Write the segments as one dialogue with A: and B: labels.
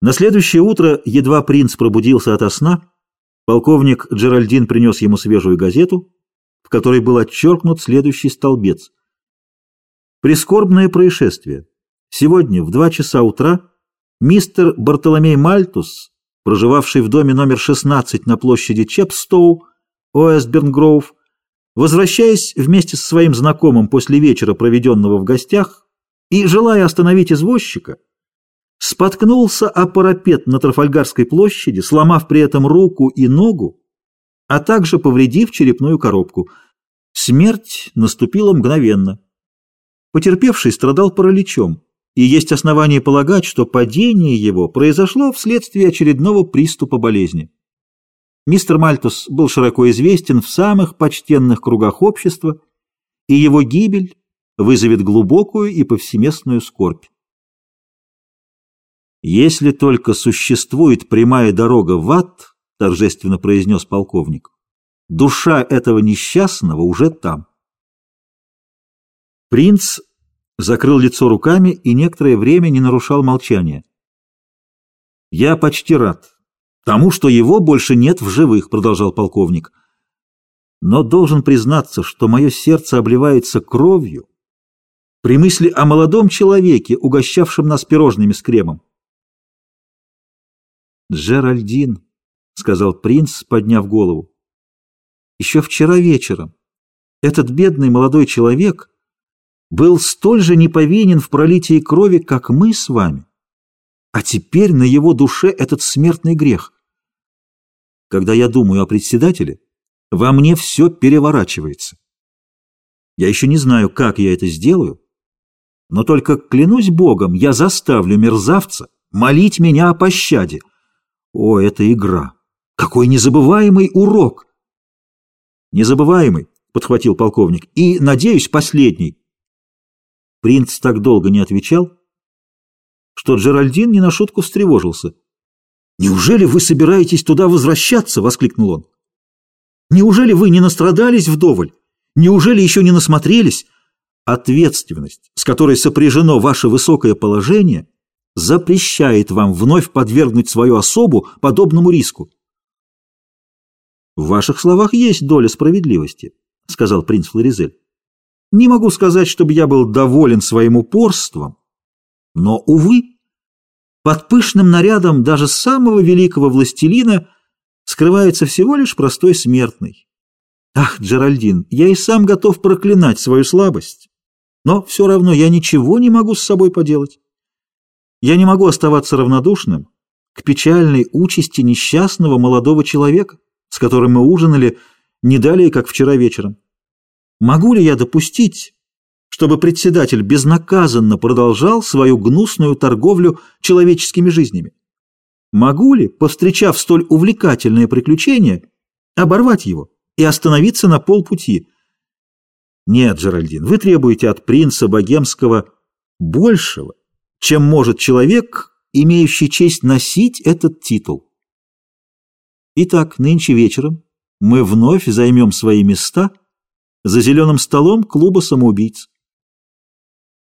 A: На следующее утро, едва принц пробудился ото сна, полковник Джеральдин принес ему свежую газету, в которой был отчеркнут следующий столбец. Прискорбное происшествие. Сегодня в два часа утра мистер Бартоломей Мальтус, проживавший в доме номер 16 на площади Чепстоу, Оэсбернгроув, возвращаясь вместе со своим знакомым после вечера, проведенного в гостях, и желая остановить извозчика, споткнулся о парапет на Трафальгарской площади, сломав при этом руку и ногу, а также повредив черепную коробку. Смерть наступила мгновенно. Потерпевший страдал параличом, и есть основания полагать, что падение его произошло вследствие очередного приступа болезни. Мистер Мальтус был широко известен в самых почтенных кругах общества, и его гибель вызовет глубокую и повсеместную скорбь. «Если только существует прямая дорога в ад», — торжественно произнес полковник, — «душа этого несчастного уже там». Принц закрыл лицо руками и некоторое время не нарушал молчания. «Я почти рад тому, что его больше нет в живых», — продолжал полковник. «Но должен признаться, что мое сердце обливается кровью при мысли о молодом человеке, угощавшем нас пирожными с кремом. «Джеральдин», — сказал принц, подняв голову. «Еще вчера вечером этот бедный молодой человек был столь же неповинен в пролитии крови, как мы с вами, а теперь на его душе этот смертный грех. Когда я думаю о председателе, во мне все переворачивается. Я еще не знаю, как я это сделаю, но только, клянусь Богом, я заставлю мерзавца молить меня о пощаде, о, это игра! Какой незабываемый урок! Незабываемый, подхватил полковник, и, надеюсь, последний. Принц так долго не отвечал, что Джеральдин не на шутку встревожился. «Неужели вы собираетесь туда возвращаться?» — воскликнул он. «Неужели вы не настрадались вдоволь? Неужели еще не насмотрелись? Ответственность, с которой сопряжено ваше высокое положение, запрещает вам вновь подвергнуть свою особу подобному риску. «В ваших словах есть доля справедливости», — сказал принц Флоризель. «Не могу сказать, чтобы я был доволен своим упорством, но, увы, под пышным нарядом даже самого великого властелина скрывается всего лишь простой смертный. Ах, Джеральдин, я и сам готов проклинать свою слабость, но все равно я ничего не могу с собой поделать. Я не могу оставаться равнодушным к печальной участи несчастного молодого человека, с которым мы ужинали не далее, как вчера вечером. Могу ли я допустить, чтобы председатель безнаказанно продолжал свою гнусную торговлю человеческими жизнями? Могу ли, повстречав столь увлекательное приключение, оборвать его и остановиться на полпути? Нет, Джеральдин, вы требуете от принца богемского большего, чем может человек, имеющий честь носить этот титул. Итак, нынче вечером мы вновь займем свои места за зеленым столом клуба самоубийц.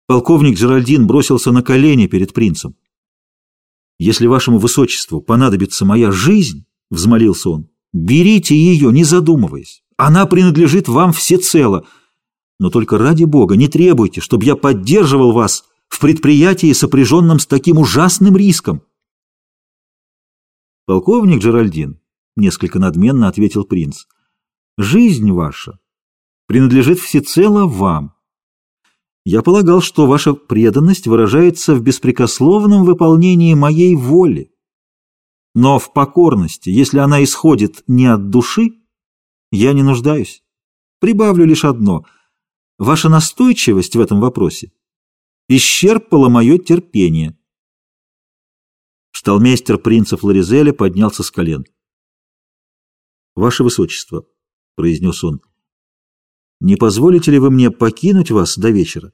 A: Полковник Джеральдин бросился на колени перед принцем. «Если вашему высочеству понадобится моя жизнь, — взмолился он, — берите ее, не задумываясь. Она принадлежит вам всецело. Но только ради Бога не требуйте, чтобы я поддерживал вас в предприятии, сопряженном с таким ужасным риском. Полковник Джеральдин, несколько надменно ответил принц, жизнь ваша принадлежит всецело вам. Я полагал, что ваша преданность выражается в беспрекословном выполнении моей воли. Но в покорности, если она исходит не от души, я не нуждаюсь. Прибавлю лишь одно. Ваша настойчивость в этом вопросе исчерпало мое терпение. Шталмейстер принца Флоризеля поднялся с колен. «Ваше Высочество», — произнес он, — «не позволите ли вы мне покинуть вас до вечера?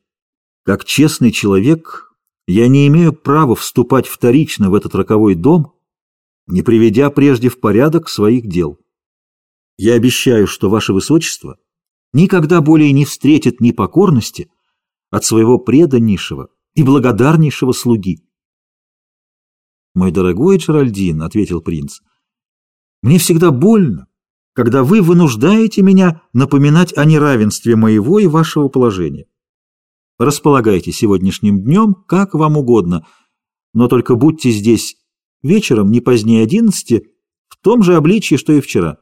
A: Как честный человек, я не имею права вступать вторично в этот роковой дом, не приведя прежде в порядок своих дел. Я обещаю, что Ваше Высочество никогда более не встретит непокорности, от своего преданнейшего и благодарнейшего слуги. «Мой дорогой Джеральдин», — ответил принц, — «мне всегда больно, когда вы вынуждаете меня напоминать о неравенстве моего и вашего положения. Располагайте сегодняшним днем, как вам угодно, но только будьте здесь вечером не позднее одиннадцати в том же обличье, что и вчера».